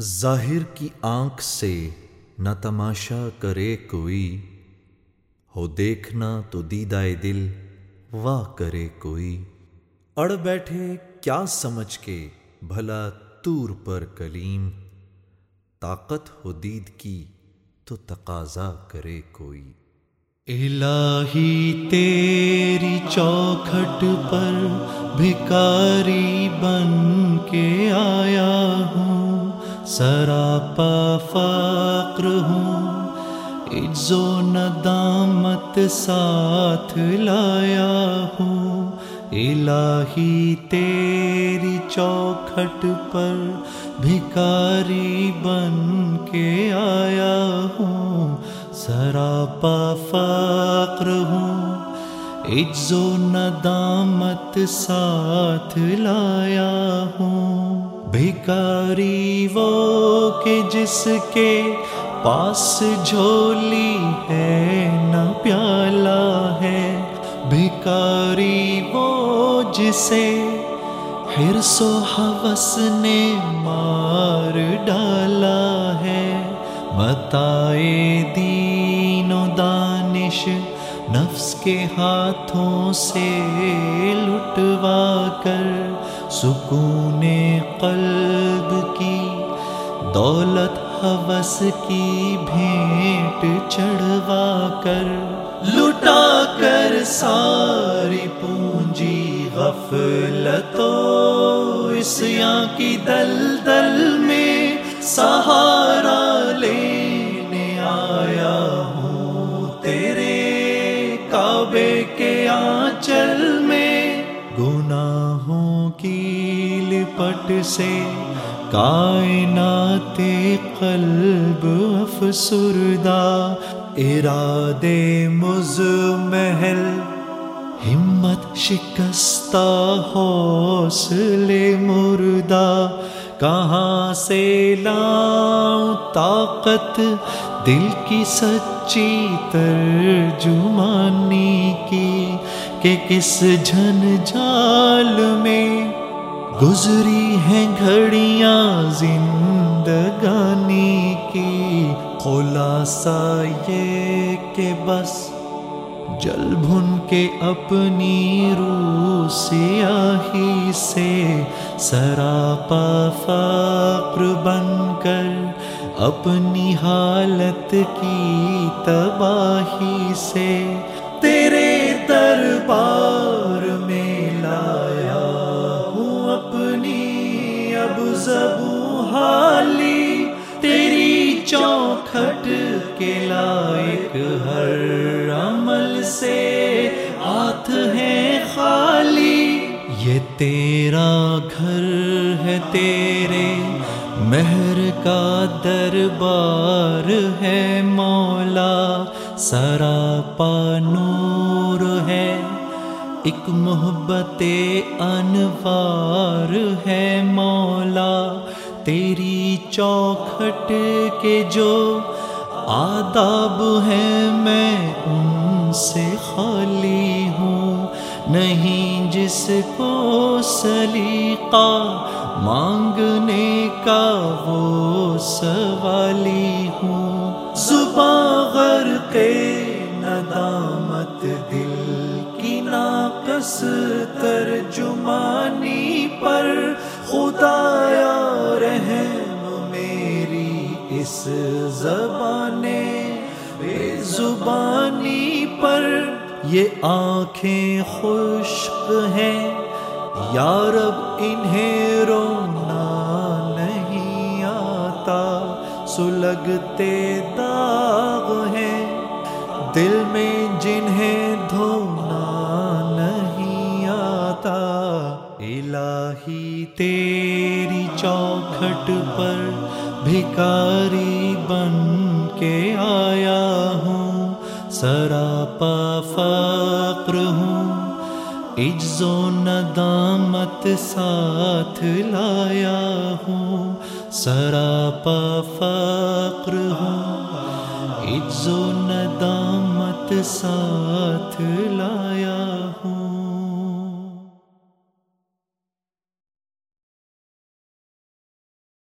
ظاہر کی آنکھ سے نہ تماشا کرے کوئی، ہو دیکھنا تو دیدائے دل واہ کرے کوئی۔ اڑ بیٹھے کیا سمجھ کے بھلا تور پر کلیم، طاقت ہو دید کی تو تقاضا کرے کوئی۔ الہی تیری چوکھٹ پر بھکاری بن کے آیا ہوں سراپا فقر ہوں عز و ندامت ساتھ لایا ہوں۔ الہی تیری چوکھٹ پر بھکاری بن کے آیا ہوں۔ سراپا فقر ہوں عز و ندامت ساتھ لایا ہوں۔ بھکاری وہ کہ جس کے پاس جھولی ہے، نہ پیالہ ہے۔ بھکاری وہ جسے حرص و حوث نے مار ڈالا ہے۔ متائے دین و دانش نفس کے ہاتھوں سے لٹوا کر سکون قلب کی، دولت حوث کی بھینٹ چڑھوا کر، لٹا کر ساری پونجی غفلتو اس کی دل دل میں سہارا لینے آیا ہوں تیرے کعبے کے آنچل میں۔ گناہوں کی لپٹ سے کائنات قلب افسردہ، ارادے مز محل ہمت شکستہ حوصلے مردہ، کہاں سے لاؤں طاقت؟ دل کی سچی ترجمانی کی کہ کس جھن جال میں گزری ہیں گھڑیاں زندگانی کی؟ خلاصہ یہ کہ بس جل بھن کے اپنی روح سیاہی سے سراپا فقر بن کر اپنی حالت کی تباہی سے تیرے زبو حالی تیری چوکھٹ کے لائق ہر عمل سے ہاتھ ہے خالی۔ یہ تیرا گھر ہے تیرے، مہر کا دربار ہے مولا، سراپا نور ہے ایک محبت انوار ہے مولا، تیری چوکھٹ کے جو آداب ہیں میں ان سے خالی ہوں۔ نہیں جس کو سلیقہ مانگنے کا وہ سوالی ناقص ترجمانی پر خدایا رحم میری اس زبان بے زبانی پر یہ آنکھیں خشک ہیں یارب انہیں رونا نہیں آتا سلگتے داغ ہیں دل میں جنہیں دھونا الہی تیری چوکھٹ پر بھکاری بن کے آیا ہوں سراپا فقر ہوں عز و ندامت ساتھ لایا ہوں سراپا فقر ہوں عز و ندامت ساتھ لایا ہوں